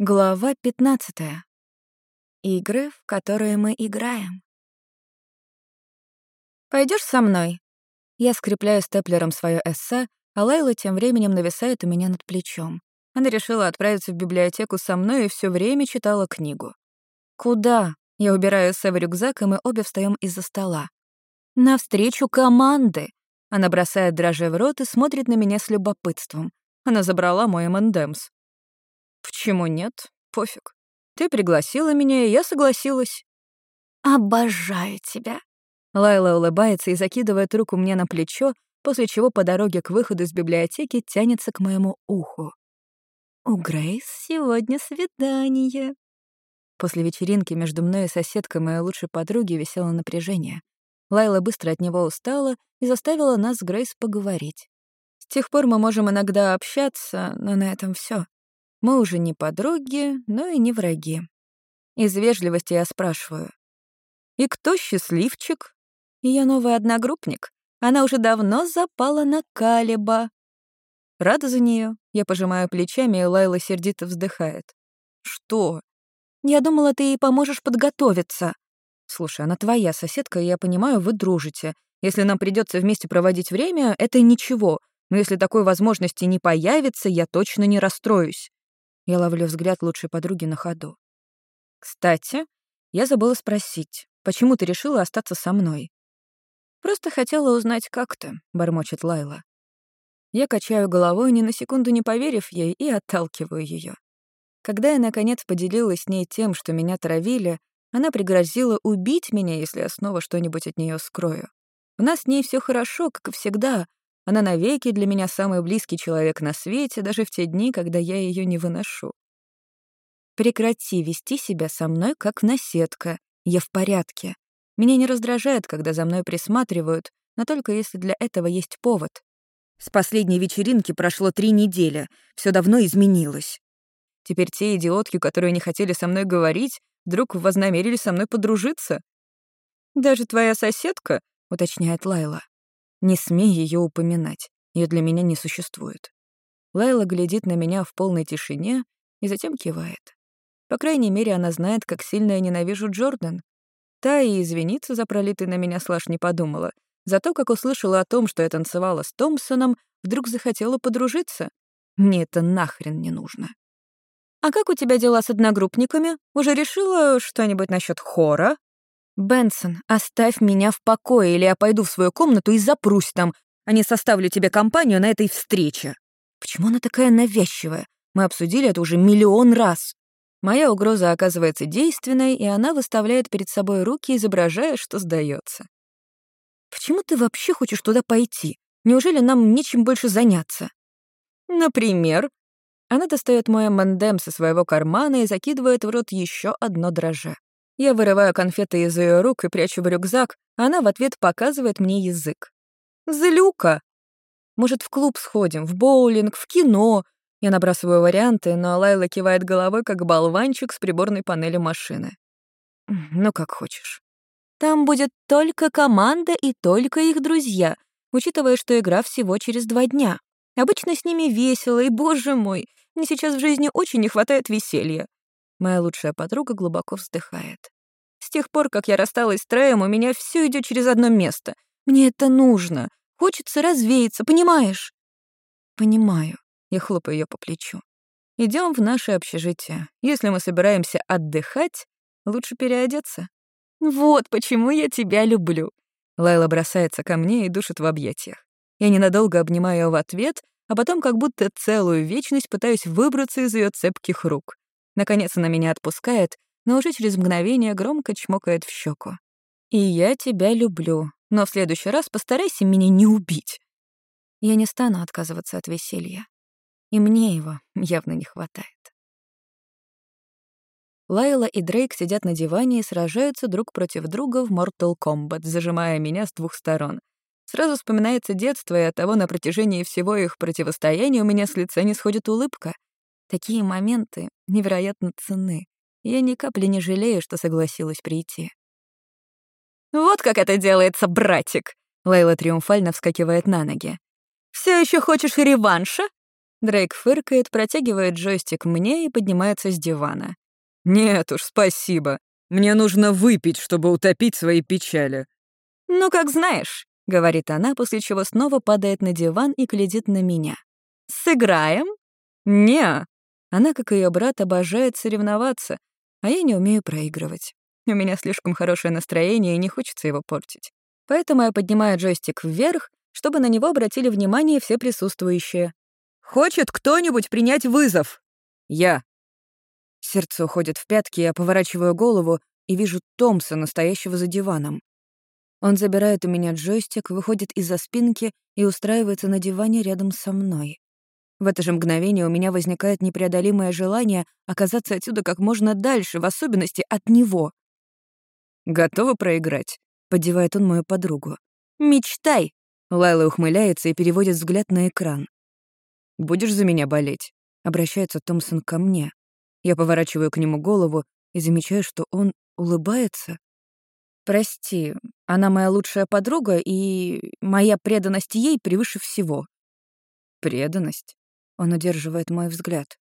Глава 15. Игры, в которые мы играем. Пойдешь со мной? Я скрепляю степлером свое эссе, а Лайла тем временем нависает у меня над плечом. Она решила отправиться в библиотеку со мной и все время читала книгу. Куда? Я убираю эссе в рюкзак, и мы обе встаем из-за стола. Навстречу команды. Она бросает дрожжи в рот и смотрит на меня с любопытством. Она забрала мой M&M's. «Почему нет? Пофиг. Ты пригласила меня, и я согласилась». «Обожаю тебя». Лайла улыбается и закидывает руку мне на плечо, после чего по дороге к выходу из библиотеки тянется к моему уху. «У Грейс сегодня свидание». После вечеринки между мной и соседкой моей лучшей подруги висело напряжение. Лайла быстро от него устала и заставила нас с Грейс поговорить. С тех пор мы можем иногда общаться, но на этом все. Мы уже не подруги, но и не враги. Из вежливости я спрашиваю. «И кто счастливчик?» Ее новый одногруппник. Она уже давно запала на Калиба. Рада за нее. Я пожимаю плечами, и Лайла сердито вздыхает. «Что?» «Я думала, ты ей поможешь подготовиться». «Слушай, она твоя соседка, и я понимаю, вы дружите. Если нам придется вместе проводить время, это ничего. Но если такой возможности не появится, я точно не расстроюсь. Я ловлю взгляд лучшей подруги на ходу. «Кстати, я забыла спросить, почему ты решила остаться со мной?» «Просто хотела узнать, как ты», — бормочет Лайла. Я качаю головой, ни на секунду не поверив ей, и отталкиваю ее. Когда я, наконец, поделилась с ней тем, что меня травили, она пригрозила убить меня, если я снова что-нибудь от нее скрою. У нас с ней все хорошо, как и всегда, она навеки для меня самый близкий человек на свете, даже в те дни, когда я ее не выношу. Прекрати вести себя со мной как наседка. Я в порядке. Меня не раздражает, когда за мной присматривают, но только если для этого есть повод. С последней вечеринки прошло три недели, все давно изменилось. Теперь те идиотки, которые не хотели со мной говорить, вдруг вознамерились со мной подружиться. «Даже твоя соседка», — уточняет Лайла. Не смей ее упоминать, ее для меня не существует. Лайла глядит на меня в полной тишине и затем кивает. По крайней мере, она знает, как сильно я ненавижу Джордан. Та и извиниться за пролитый на меня слаж не подумала. Зато, как услышала о том, что я танцевала с Томпсоном, вдруг захотела подружиться. Мне это нахрен не нужно. «А как у тебя дела с одногруппниками? Уже решила что-нибудь насчет хора?» «Бенсон, оставь меня в покое, или я пойду в свою комнату и запрусь там, а не составлю тебе компанию на этой встрече». Почему она такая навязчивая? Мы обсудили это уже миллион раз. Моя угроза оказывается действенной, и она выставляет перед собой руки, изображая, что сдается. «Почему ты вообще хочешь туда пойти? Неужели нам нечем больше заняться?» «Например?» Она достает мой мандем со своего кармана и закидывает в рот еще одно дрожжа. Я вырываю конфеты из ее рук и прячу в рюкзак, а она в ответ показывает мне язык. «Злюка!» «Может, в клуб сходим, в боулинг, в кино?» Я набрасываю варианты, но Лайла кивает головой, как болванчик с приборной панели машины. «Ну, как хочешь». «Там будет только команда и только их друзья, учитывая, что игра всего через два дня. Обычно с ними весело, и, боже мой, мне сейчас в жизни очень не хватает веселья. Моя лучшая подруга глубоко вздыхает. С тех пор, как я рассталась с Трэем, у меня все идет через одно место. Мне это нужно. Хочется развеяться, понимаешь? Понимаю. Я хлопаю ее по плечу. Идем в наше общежитие. Если мы собираемся отдыхать, лучше переодеться. Вот почему я тебя люблю. Лайла бросается ко мне и душит в объятиях. Я ненадолго обнимаю ее в ответ, а потом как будто целую вечность пытаюсь выбраться из ее цепких рук. Наконец она меня отпускает, но уже через мгновение громко чмокает в щеку. «И я тебя люблю, но в следующий раз постарайся меня не убить». Я не стану отказываться от веселья. И мне его явно не хватает. Лайла и Дрейк сидят на диване и сражаются друг против друга в Mortal Kombat, зажимая меня с двух сторон. Сразу вспоминается детство, и от того на протяжении всего их противостояния у меня с лица не сходит улыбка. Такие моменты невероятно ценны. Я ни капли не жалею, что согласилась прийти. «Вот как это делается, братик!» Лейла триумфально вскакивает на ноги. «Все еще хочешь реванша?» Дрейк фыркает, протягивает джойстик мне и поднимается с дивана. «Нет уж, спасибо. Мне нужно выпить, чтобы утопить свои печали». «Ну, как знаешь», — говорит она, после чего снова падает на диван и глядит на меня. «Сыграем?» «Не». Она, как и ее брат, обожает соревноваться, а я не умею проигрывать. У меня слишком хорошее настроение, и не хочется его портить. Поэтому я поднимаю джойстик вверх, чтобы на него обратили внимание все присутствующие. «Хочет кто-нибудь принять вызов?» «Я». Сердце уходит в пятки, я поворачиваю голову и вижу Томса, стоящего за диваном. Он забирает у меня джойстик, выходит из-за спинки и устраивается на диване рядом со мной. В это же мгновение у меня возникает непреодолимое желание оказаться отсюда как можно дальше, в особенности от него. «Готова проиграть?» — поддевает он мою подругу. «Мечтай!» — Лайла ухмыляется и переводит взгляд на экран. «Будешь за меня болеть?» — обращается Томпсон ко мне. Я поворачиваю к нему голову и замечаю, что он улыбается. «Прости, она моя лучшая подруга, и моя преданность ей превыше всего». «Преданность?» — он удерживает мой взгляд.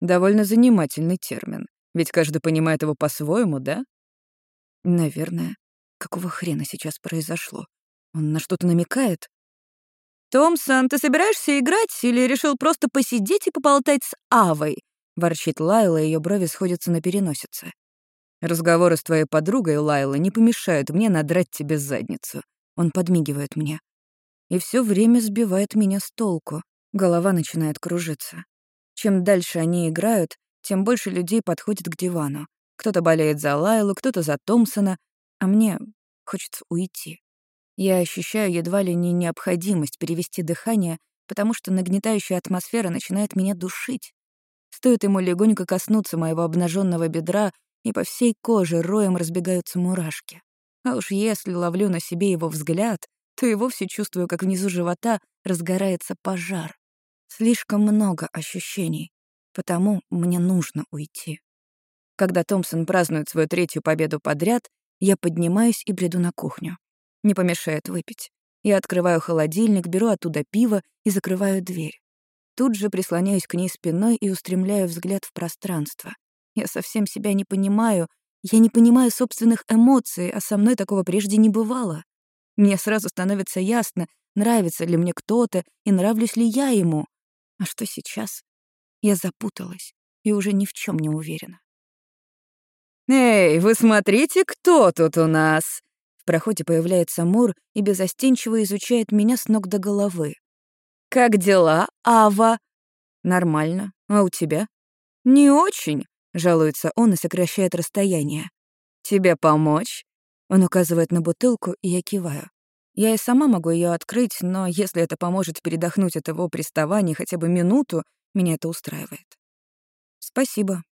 «Довольно занимательный термин, ведь каждый понимает его по-своему, да?» «Наверное. Какого хрена сейчас произошло? Он на что-то намекает?» «Томсон, ты собираешься играть или решил просто посидеть и поболтать с Авой?» — ворчит Лайла, ее брови сходятся на переносице. Разговоры с твоей подругой, Лайла, не помешают мне надрать тебе задницу. Он подмигивает мне. И все время сбивает меня с толку. Голова начинает кружиться. Чем дальше они играют, тем больше людей подходит к дивану. Кто-то болеет за Лайлу, кто-то за Томпсона, а мне хочется уйти. Я ощущаю едва ли не необходимость перевести дыхание, потому что нагнетающая атмосфера начинает меня душить. Стоит ему легонько коснуться моего обнаженного бедра, и по всей коже роем разбегаются мурашки. А уж если ловлю на себе его взгляд, то и вовсе чувствую, как внизу живота разгорается пожар. Слишком много ощущений, потому мне нужно уйти. Когда Томпсон празднует свою третью победу подряд, я поднимаюсь и бреду на кухню. Не помешает выпить. Я открываю холодильник, беру оттуда пиво и закрываю дверь. Тут же прислоняюсь к ней спиной и устремляю взгляд в пространство. Я совсем себя не понимаю. Я не понимаю собственных эмоций, а со мной такого прежде не бывало. Мне сразу становится ясно, нравится ли мне кто-то и нравлюсь ли я ему. А что сейчас? Я запуталась и уже ни в чем не уверена. «Эй, вы смотрите, кто тут у нас!» В проходе появляется Мур и безостенчиво изучает меня с ног до головы. «Как дела, Ава?» «Нормально. А у тебя?» «Не очень. — жалуется он и сокращает расстояние. «Тебе помочь?» Он указывает на бутылку, и я киваю. Я и сама могу ее открыть, но если это поможет передохнуть от его приставаний хотя бы минуту, меня это устраивает. Спасибо.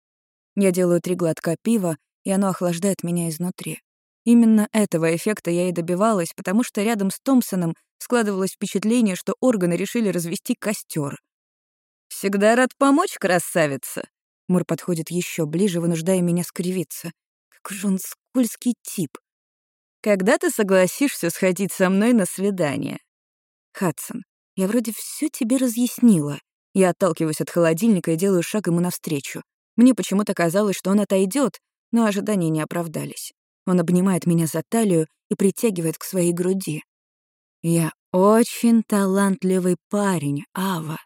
Я делаю три глотка пива, и оно охлаждает меня изнутри. Именно этого эффекта я и добивалась, потому что рядом с Томпсоном складывалось впечатление, что органы решили развести костер. «Всегда рад помочь, красавица», Мур подходит еще ближе, вынуждая меня скривиться. Какой же он скользкий тип. Когда ты согласишься сходить со мной на свидание? Хадсон, я вроде все тебе разъяснила. Я отталкиваюсь от холодильника и делаю шаг ему навстречу. Мне почему-то казалось, что он отойдет, но ожидания не оправдались. Он обнимает меня за талию и притягивает к своей груди. Я очень талантливый парень, Ава.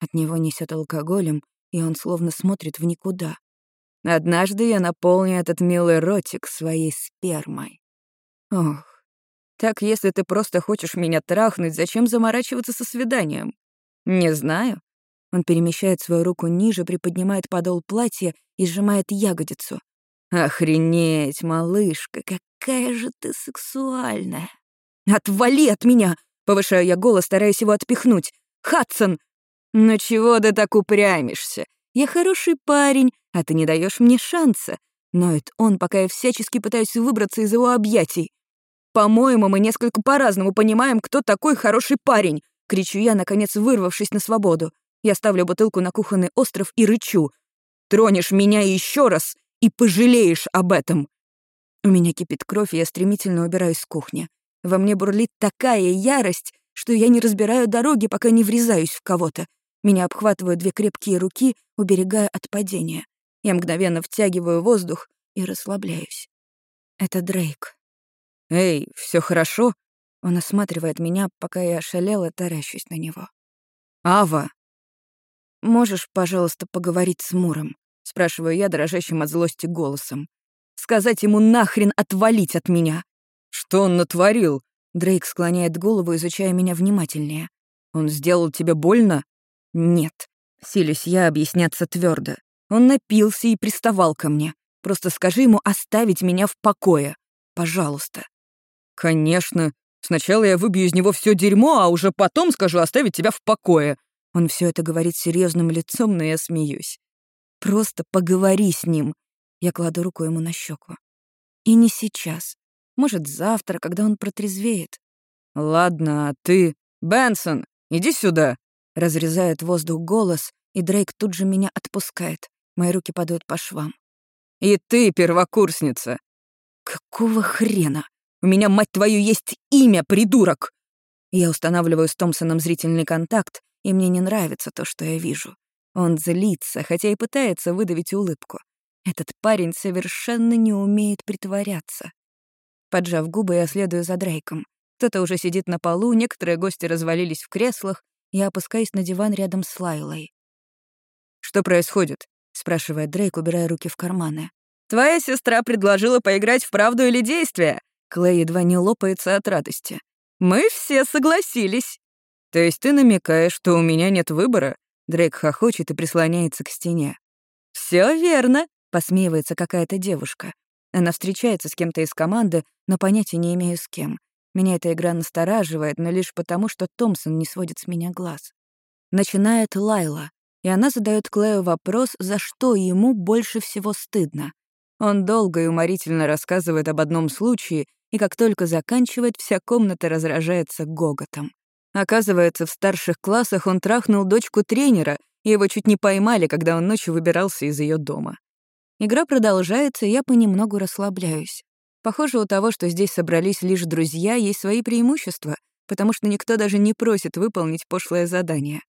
От него несет алкоголем, и он словно смотрит в никуда. Однажды я наполню этот милый ротик своей спермой. Ох, так если ты просто хочешь меня трахнуть, зачем заморачиваться со свиданием? Не знаю. Он перемещает свою руку ниже, приподнимает подол платья и сжимает ягодицу. Охренеть, малышка, какая же ты сексуальная. Отвали от меня! Повышаю я голос, стараясь его отпихнуть. Хадсон, «Ну чего ты так упрямишься? Я хороший парень, а ты не даешь мне шанса». Ноет он, пока я всячески пытаюсь выбраться из его объятий. «По-моему, мы несколько по-разному понимаем, кто такой хороший парень», — кричу я, наконец вырвавшись на свободу. Я ставлю бутылку на кухонный остров и рычу. «Тронешь меня еще раз и пожалеешь об этом!» У меня кипит кровь, и я стремительно убираюсь с кухни. Во мне бурлит такая ярость, что я не разбираю дороги, пока не врезаюсь в кого-то. Меня обхватывают две крепкие руки, уберегая от падения. Я мгновенно втягиваю воздух и расслабляюсь. Это Дрейк. «Эй, все хорошо?» Он осматривает меня, пока я ошалела, таращусь на него. «Ава!» «Можешь, пожалуйста, поговорить с Муром?» — спрашиваю я дрожащим от злости голосом. «Сказать ему нахрен отвалить от меня!» «Что он натворил?» Дрейк склоняет голову, изучая меня внимательнее. «Он сделал тебе больно?» «Нет». Силюсь я объясняться твердо. Он напился и приставал ко мне. Просто скажи ему оставить меня в покое. Пожалуйста. Конечно. Сначала я выбью из него все дерьмо, а уже потом скажу оставить тебя в покое. Он все это говорит серьезным лицом, но я смеюсь. Просто поговори с ним. Я кладу руку ему на щеку. И не сейчас. Может, завтра, когда он протрезвеет. Ладно, а ты... Бенсон, иди сюда. Разрезает воздух голос, и Дрейк тут же меня отпускает. Мои руки падают по швам. И ты первокурсница. Какого хрена? У меня, мать твою, есть имя, придурок! Я устанавливаю с Томпсоном зрительный контакт, и мне не нравится то, что я вижу. Он злится, хотя и пытается выдавить улыбку. Этот парень совершенно не умеет притворяться. Поджав губы, я следую за Дрейком. Кто-то уже сидит на полу, некоторые гости развалились в креслах, я опускаюсь на диван рядом с Лайлой. «Что происходит?» — спрашивает Дрейк, убирая руки в карманы. Твоя сестра предложила поиграть в правду или действие. Клей едва не лопается от радости. Мы все согласились. То есть ты намекаешь, что у меня нет выбора? Дрейк хохочет и прислоняется к стене. Все верно, посмеивается какая-то девушка. Она встречается с кем-то из команды, но понятия не имею с кем. Меня эта игра настораживает, но лишь потому, что Томпсон не сводит с меня глаз. Начинает Лайла, и она задает Клею вопрос, за что ему больше всего стыдно. Он долго и уморительно рассказывает об одном случае, и как только заканчивает, вся комната разражается гоготом. Оказывается, в старших классах он трахнул дочку тренера, и его чуть не поймали, когда он ночью выбирался из ее дома. Игра продолжается, и я понемногу расслабляюсь. Похоже, у того, что здесь собрались лишь друзья, есть свои преимущества, потому что никто даже не просит выполнить пошлое задание.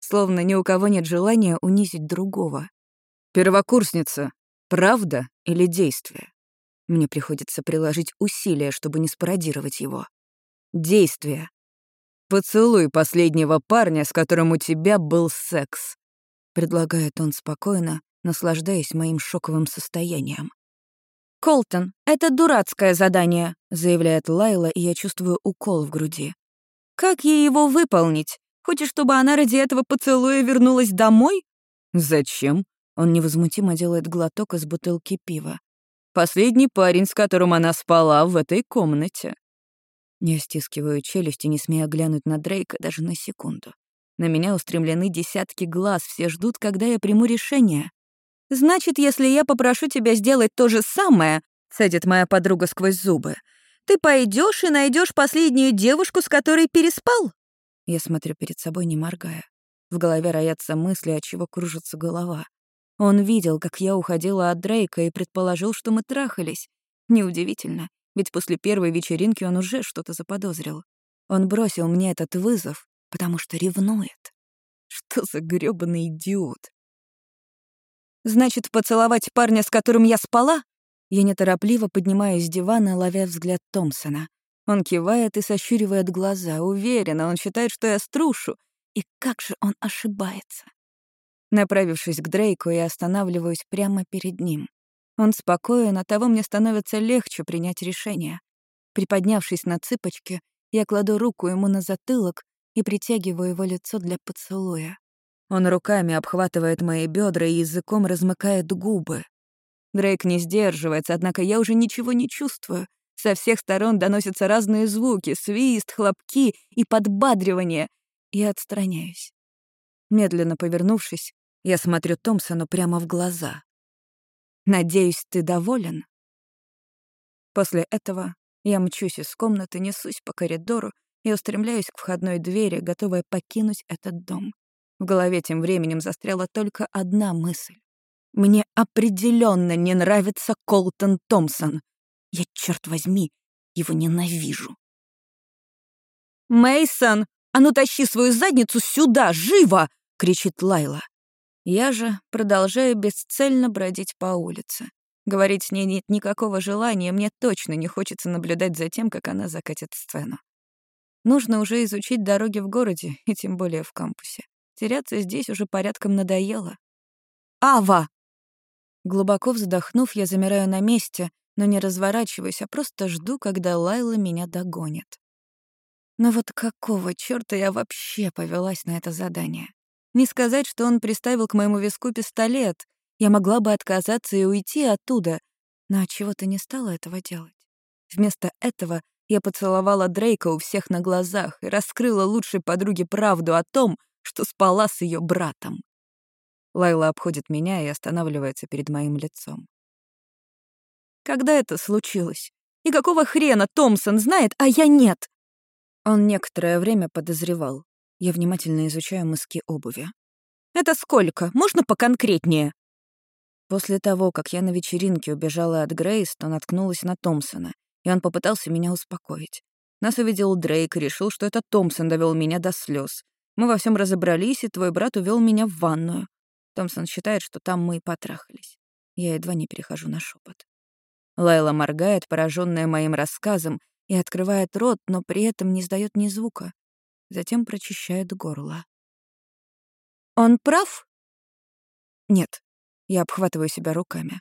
Словно ни у кого нет желания унизить другого. «Первокурсница, правда или действие. Мне приходится приложить усилия, чтобы не спародировать его. Действие. «Поцелуй последнего парня, с которым у тебя был секс», — предлагает он спокойно, наслаждаясь моим шоковым состоянием. «Колтон, это дурацкое задание», — заявляет Лайла, и я чувствую укол в груди. «Как ей его выполнить? Хочешь, чтобы она ради этого поцелуя вернулась домой?» «Зачем?» Он невозмутимо делает глоток из бутылки пива. «Последний парень, с которым она спала в этой комнате». Я стискиваю челюсть и не смея глянуть на Дрейка даже на секунду. На меня устремлены десятки глаз, все ждут, когда я приму решение. «Значит, если я попрошу тебя сделать то же самое», — садит моя подруга сквозь зубы, «ты пойдешь и найдешь последнюю девушку, с которой переспал?» Я смотрю перед собой, не моргая. В голове роятся мысли, от чего кружится голова. Он видел, как я уходила от Дрейка и предположил, что мы трахались. Неудивительно, ведь после первой вечеринки он уже что-то заподозрил. Он бросил мне этот вызов, потому что ревнует. Что за грёбаный идиот? «Значит, поцеловать парня, с которым я спала?» Я неторопливо поднимаюсь с дивана, ловя взгляд Томпсона. Он кивает и сощуривает глаза. Уверенно, он считает, что я струшу. И как же он ошибается. Направившись к Дрейку, я останавливаюсь прямо перед ним. Он спокоен, от того мне становится легче принять решение. Приподнявшись на цыпочки, я кладу руку ему на затылок и притягиваю его лицо для поцелуя. Он руками обхватывает мои бедра и языком размыкает губы. Дрейк не сдерживается, однако я уже ничего не чувствую. Со всех сторон доносятся разные звуки, свист, хлопки и подбадривание. Я отстраняюсь. Медленно повернувшись, я смотрю Томпсону прямо в глаза. «Надеюсь, ты доволен?» После этого я мчусь из комнаты, несусь по коридору и устремляюсь к входной двери, готовая покинуть этот дом. В голове тем временем застряла только одна мысль. Мне определенно не нравится Колтон Томпсон. Я, черт возьми, его ненавижу. Мейсон, а ну тащи свою задницу сюда, живо! кричит Лайла. Я же продолжаю бесцельно бродить по улице. Говорить с ней нет никакого желания, мне точно не хочется наблюдать за тем, как она закатит сцену. Нужно уже изучить дороги в городе, и тем более в кампусе. Теряться здесь уже порядком надоело. «Ава!» Глубоко вздохнув, я замираю на месте, но не разворачиваюсь, а просто жду, когда Лайла меня догонит. Но вот какого чёрта я вообще повелась на это задание? Не сказать, что он приставил к моему виску пистолет. Я могла бы отказаться и уйти оттуда, но чего-то не стала этого делать. Вместо этого я поцеловала Дрейка у всех на глазах и раскрыла лучшей подруге правду о том, что спала с ее братом. Лайла обходит меня и останавливается перед моим лицом. Когда это случилось? И какого хрена Томпсон знает, а я нет? Он некоторое время подозревал. Я внимательно изучаю мыски обуви. «Это сколько? Можно поконкретнее?» После того, как я на вечеринке убежала от Грейс, то наткнулась на Томпсона, и он попытался меня успокоить. Нас увидел Дрейк и решил, что это Томпсон довел меня до слез. Мы во всем разобрались, и твой брат увел меня в ванную. Томпсон считает, что там мы и потрахались. Я едва не перехожу на шепот. Лайла моргает, пораженная моим рассказом, и открывает рот, но при этом не издает ни звука затем прочищает горло. «Он прав?» «Нет». Я обхватываю себя руками.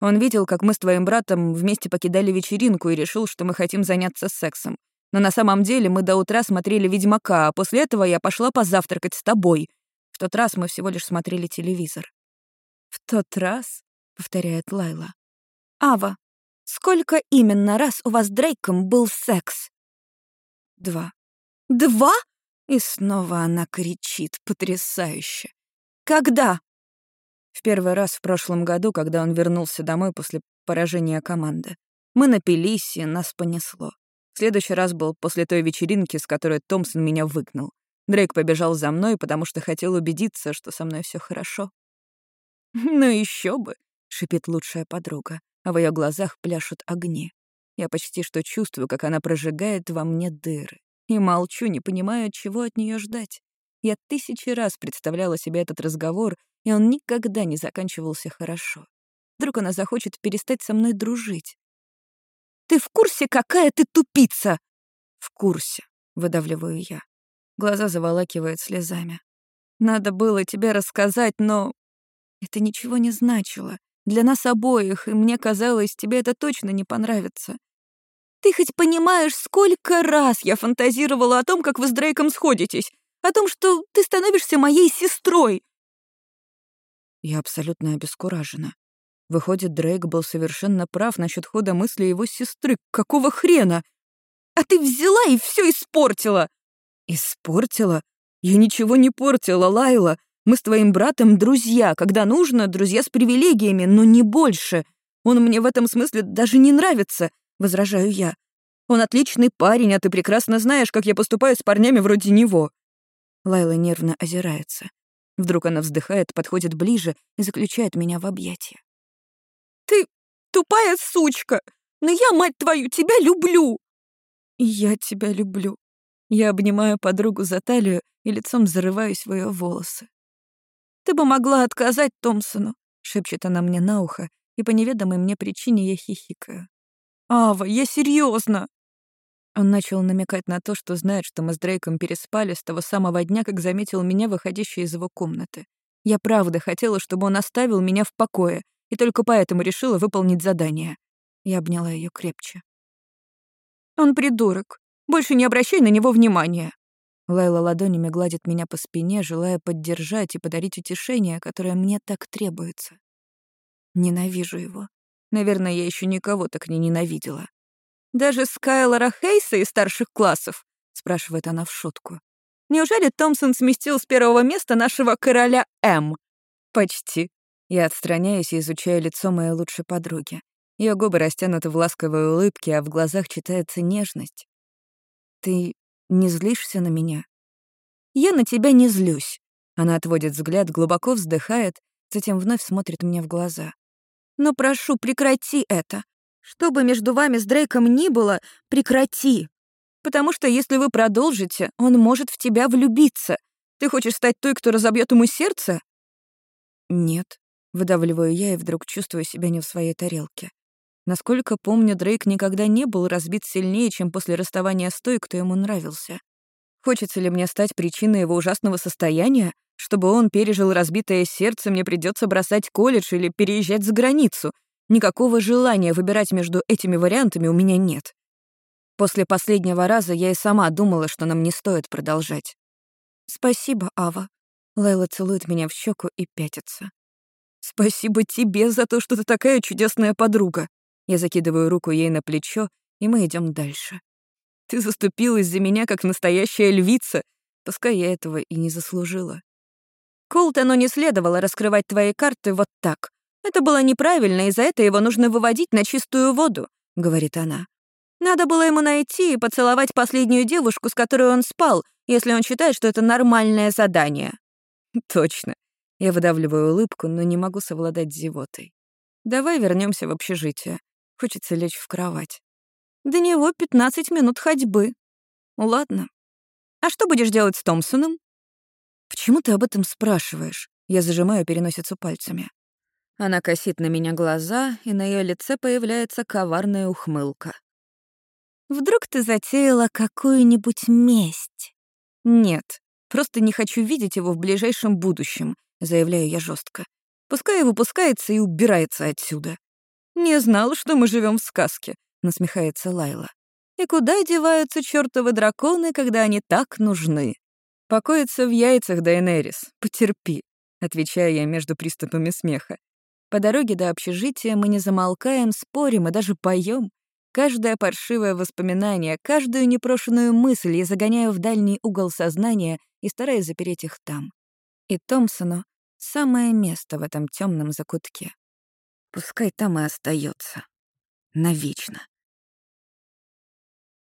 Он видел, как мы с твоим братом вместе покидали вечеринку и решил, что мы хотим заняться сексом. Но на самом деле мы до утра смотрели «Ведьмака», а после этого я пошла позавтракать с тобой. В тот раз мы всего лишь смотрели телевизор. «В тот раз?» — повторяет Лайла. «Ава, сколько именно раз у вас с Дрейком был секс?» «Два». «Два?» И снова она кричит, потрясающе. «Когда?» В первый раз в прошлом году, когда он вернулся домой после поражения команды. Мы напились, и нас понесло. Следующий раз был после той вечеринки, с которой Томпсон меня выгнал. Дрейк побежал за мной, потому что хотел убедиться, что со мной все хорошо. «Ну еще бы!» — шипит лучшая подруга, а в ее глазах пляшут огни. Я почти что чувствую, как она прожигает во мне дыры. И молчу, не понимая, чего от нее ждать. Я тысячи раз представляла себе этот разговор, и он никогда не заканчивался хорошо. Вдруг она захочет перестать со мной дружить. «Ты в курсе, какая ты тупица?» «В курсе», — выдавливаю я. Глаза заволакивают слезами. «Надо было тебе рассказать, но...» Это ничего не значило. Для нас обоих, и мне казалось, тебе это точно не понравится. Ты хоть понимаешь, сколько раз я фантазировала о том, как вы с Дрейком сходитесь? О том, что ты становишься моей сестрой?» Я абсолютно обескуражена. Выходит, Дрейк был совершенно прав насчет хода мысли его сестры. Какого хрена? А ты взяла и все испортила. Испортила? Я ничего не портила, Лайла. Мы с твоим братом друзья. Когда нужно, друзья с привилегиями, но не больше. Он мне в этом смысле даже не нравится возражаю я. «Он отличный парень, а ты прекрасно знаешь, как я поступаю с парнями вроде него». Лайла нервно озирается. Вдруг она вздыхает, подходит ближе и заключает меня в объятия. «Ты тупая сучка! Но я, мать твою, тебя люблю!» «Я тебя люблю». Я обнимаю подругу за талию и лицом зарываюсь в ее волосы. «Ты бы могла отказать Томпсону», — шепчет она мне на ухо, и по неведомой мне причине я хихикаю. «Ава, я серьезно. Он начал намекать на то, что знает, что мы с Дрейком переспали с того самого дня, как заметил меня, выходящей из его комнаты. Я правда хотела, чтобы он оставил меня в покое, и только поэтому решила выполнить задание. Я обняла ее крепче. «Он придурок. Больше не обращай на него внимания». Лайла ладонями гладит меня по спине, желая поддержать и подарить утешение, которое мне так требуется. Ненавижу его. Наверное, я еще никого так не ненавидела. «Даже Скайлора Хейса из старших классов?» — спрашивает она в шутку. «Неужели Томпсон сместил с первого места нашего короля М?» «Почти». Я отстраняюсь и изучаю лицо моей лучшей подруги. Ее губы растянуты в ласковой улыбке, а в глазах читается нежность. «Ты не злишься на меня?» «Я на тебя не злюсь». Она отводит взгляд, глубоко вздыхает, затем вновь смотрит мне в глаза. Но прошу, прекрати это. Что бы между вами с Дрейком ни было, прекрати. Потому что если вы продолжите, он может в тебя влюбиться. Ты хочешь стать той, кто разобьет ему сердце?» «Нет», — выдавливаю я и вдруг чувствую себя не в своей тарелке. Насколько помню, Дрейк никогда не был разбит сильнее, чем после расставания с той, кто ему нравился. Хочется ли мне стать причиной его ужасного состояния? Чтобы он пережил разбитое сердце, мне придется бросать колледж или переезжать за границу. Никакого желания выбирать между этими вариантами у меня нет. После последнего раза я и сама думала, что нам не стоит продолжать. «Спасибо, Ава». Лайла целует меня в щеку и пятится. «Спасибо тебе за то, что ты такая чудесная подруга». Я закидываю руку ей на плечо, и мы идем дальше. «Ты заступилась за меня, как настоящая львица, пускай я этого и не заслужила». Колтону не следовало раскрывать твои карты вот так. Это было неправильно, и за это его нужно выводить на чистую воду», — говорит она. «Надо было ему найти и поцеловать последнюю девушку, с которой он спал, если он считает, что это нормальное задание». «Точно». Я выдавливаю улыбку, но не могу совладать с зевотой. «Давай вернемся в общежитие. Хочется лечь в кровать». «До него 15 минут ходьбы». «Ладно. А что будешь делать с Томпсоном?» «Почему ты об этом спрашиваешь?» Я зажимаю переносицу пальцами. Она косит на меня глаза, и на ее лице появляется коварная ухмылка. «Вдруг ты затеяла какую-нибудь месть?» «Нет, просто не хочу видеть его в ближайшем будущем», — заявляю я жестко. «Пускай выпускается и убирается отсюда». «Не знал, что мы живем в сказке», — насмехается Лайла. «И куда деваются чертовы драконы, когда они так нужны?» «Покоится в яйцах, Дайнерис, потерпи», — отвечаю я между приступами смеха. По дороге до общежития мы не замолкаем, спорим и даже поем. Каждое паршивое воспоминание, каждую непрошенную мысль я загоняю в дальний угол сознания и стараюсь запереть их там. И Томпсону самое место в этом темном закутке. Пускай там и остается. Навечно.